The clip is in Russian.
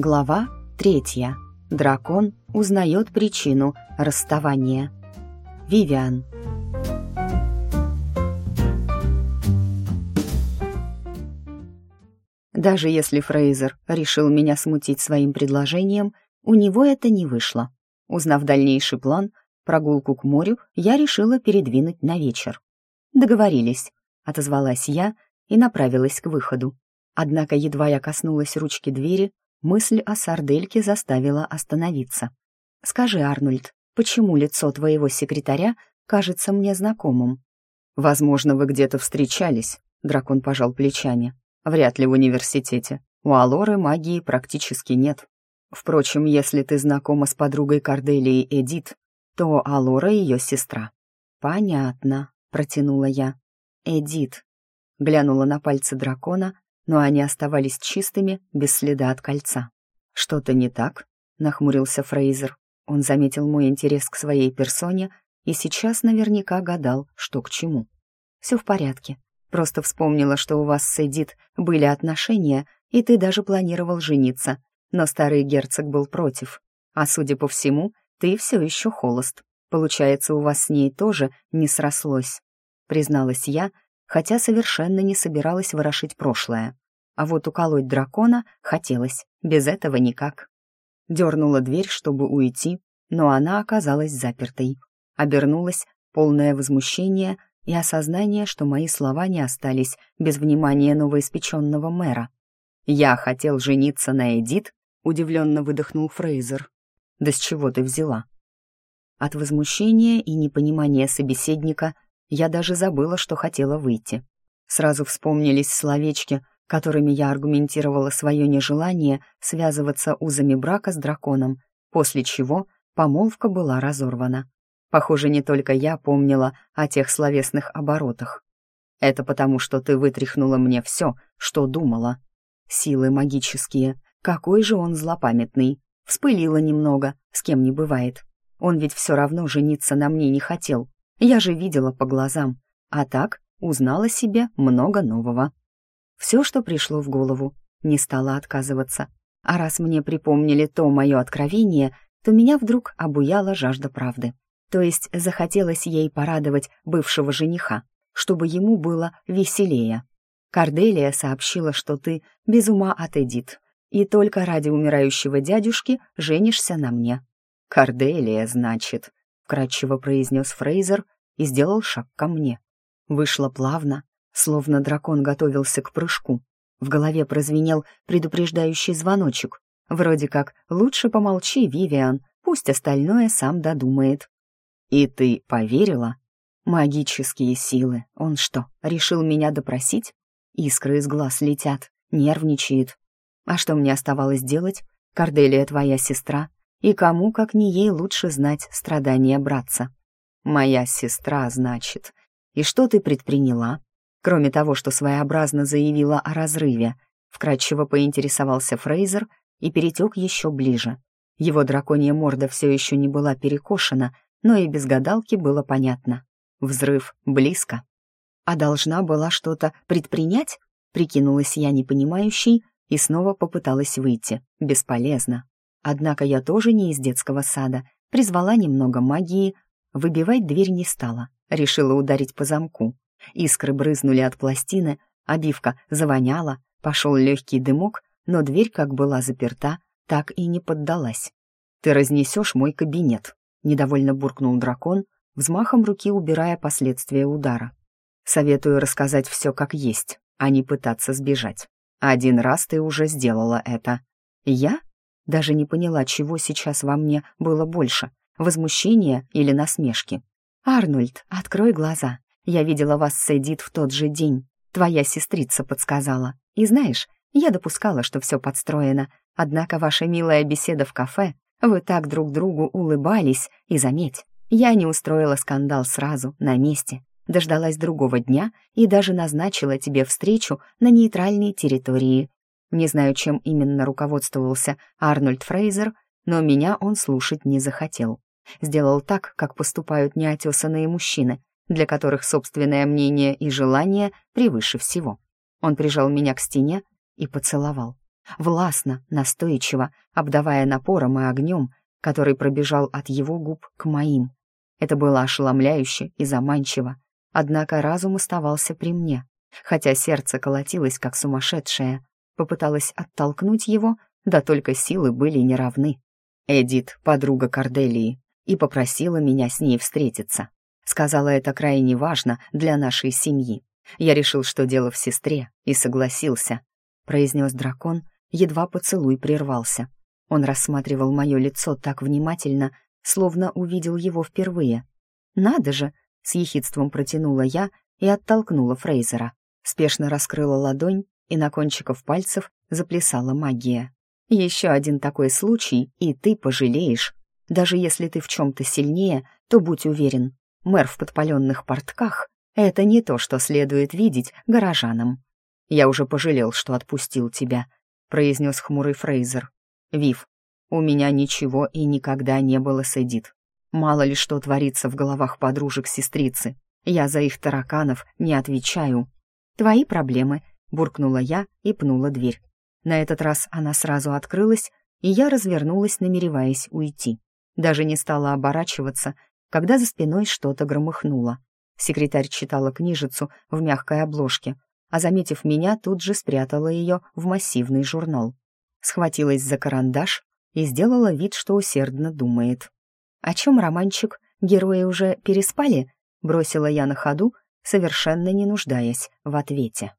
Глава третья. Дракон узнает причину расставания. Вивиан. Даже если Фрейзер решил меня смутить своим предложением, у него это не вышло. Узнав дальнейший план, прогулку к морю я решила передвинуть на вечер. «Договорились», — отозвалась я и направилась к выходу. Однако едва я коснулась ручки двери, Мысль о сардельке заставила остановиться. «Скажи, Арнольд, почему лицо твоего секретаря кажется мне знакомым?» «Возможно, вы где-то встречались», — дракон пожал плечами. «Вряд ли в университете. У Алоры магии практически нет. Впрочем, если ты знакома с подругой Корделии Эдит, то Алора ее сестра». «Понятно», — протянула я. «Эдит». Глянула на пальцы дракона но они оставались чистыми, без следа от кольца. «Что-то не так?» — нахмурился Фрейзер. Он заметил мой интерес к своей персоне и сейчас наверняка гадал, что к чему. «Все в порядке. Просто вспомнила, что у вас с Эдит были отношения, и ты даже планировал жениться. Но старый герцог был против. А судя по всему, ты все еще холост. Получается, у вас с ней тоже не срослось», — призналась я, хотя совершенно не собиралась ворошить прошлое. А вот уколоть дракона хотелось, без этого никак. Дернула дверь, чтобы уйти, но она оказалась запертой. Обернулась, полное возмущение и осознание, что мои слова не остались без внимания новоиспеченного мэра. «Я хотел жениться на Эдит», — удивленно выдохнул Фрейзер. «Да с чего ты взяла?» От возмущения и непонимания собеседника я даже забыла, что хотела выйти. Сразу вспомнились словечки, которыми я аргументировала свое нежелание связываться узами брака с драконом, после чего помолвка была разорвана. Похоже, не только я помнила о тех словесных оборотах. Это потому, что ты вытряхнула мне все, что думала. Силы магические. Какой же он злопамятный. Вспылила немного, с кем не бывает. Он ведь все равно жениться на мне не хотел. Я же видела по глазам, а так узнала себе много нового. Все, что пришло в голову, не стала отказываться. А раз мне припомнили то мое откровение, то меня вдруг обуяла жажда правды. То есть захотелось ей порадовать бывшего жениха, чтобы ему было веселее. Корделия сообщила, что ты без ума от Эдит, и только ради умирающего дядюшки женишься на мне. «Корделия, значит», вкрадчиво произнес Фрейзер и сделал шаг ко мне. Вышло плавно, словно дракон готовился к прыжку. В голове прозвенел предупреждающий звоночек. Вроде как «Лучше помолчи, Вивиан, пусть остальное сам додумает». «И ты поверила?» «Магические силы. Он что, решил меня допросить?» Искры из глаз летят, нервничает. «А что мне оставалось делать? Корделия твоя сестра, и кому, как не ей, лучше знать страдания братца? Моя сестра, значит. И что ты предприняла? Кроме того, что своеобразно заявила о разрыве, вкратчиво поинтересовался Фрейзер и перетек еще ближе. Его драконья морда все еще не была перекошена, но и без гадалки было понятно. Взрыв близко. А должна была что-то предпринять? Прикинулась я непонимающей и снова попыталась выйти. Бесполезно. Однако я тоже не из детского сада, призвала немного магии, выбивать дверь не стала, решила ударить по замку. Искры брызнули от пластины, обивка завоняла, пошел легкий дымок, но дверь, как была заперта, так и не поддалась. «Ты разнесешь мой кабинет», — недовольно буркнул дракон, взмахом руки убирая последствия удара. «Советую рассказать все как есть, а не пытаться сбежать. Один раз ты уже сделала это». «Я?» Даже не поняла, чего сейчас во мне было больше — возмущения или насмешки. «Арнольд, открой глаза. Я видела вас с Эдит в тот же день. Твоя сестрица подсказала. И знаешь, я допускала, что все подстроено. Однако ваша милая беседа в кафе, вы так друг другу улыбались, и заметь, я не устроила скандал сразу, на месте. Дождалась другого дня и даже назначила тебе встречу на нейтральной территории, не знаю, чем именно руководствовался Арнольд Фрейзер, но меня он слушать не захотел. Сделал так, как поступают неотесанные мужчины, для которых собственное мнение и желание превыше всего. Он прижал меня к стене и поцеловал. властно, настойчиво, обдавая напором и огнем, который пробежал от его губ к моим. Это было ошеломляюще и заманчиво, однако разум оставался при мне, хотя сердце колотилось как сумасшедшее. Попыталась оттолкнуть его, да только силы были неравны. Эдит, подруга Корделии, и попросила меня с ней встретиться. Сказала это крайне важно для нашей семьи. Я решил, что дело в сестре, и согласился, произнес дракон, едва поцелуй прервался. Он рассматривал мое лицо так внимательно, словно увидел его впервые. «Надо же!» — с ехидством протянула я и оттолкнула Фрейзера. Спешно раскрыла ладонь, и на кончиков пальцев заплясала магия. «Еще один такой случай, и ты пожалеешь. Даже если ты в чем-то сильнее, то будь уверен, мэр в подпаленных портках — это не то, что следует видеть горожанам. Я уже пожалел, что отпустил тебя», — произнес хмурый Фрейзер. «Вив, у меня ничего и никогда не было с Эдит. Мало ли что творится в головах подружек-сестрицы. Я за их тараканов не отвечаю. Твои проблемы», — буркнула я и пнула дверь. На этот раз она сразу открылась, и я развернулась, намереваясь уйти. Даже не стала оборачиваться, когда за спиной что-то громыхнуло. Секретарь читала книжицу в мягкой обложке, а, заметив меня, тут же спрятала ее в массивный журнал. Схватилась за карандаш и сделала вид, что усердно думает. «О чем романчик? Герои уже переспали?» — бросила я на ходу, совершенно не нуждаясь в ответе.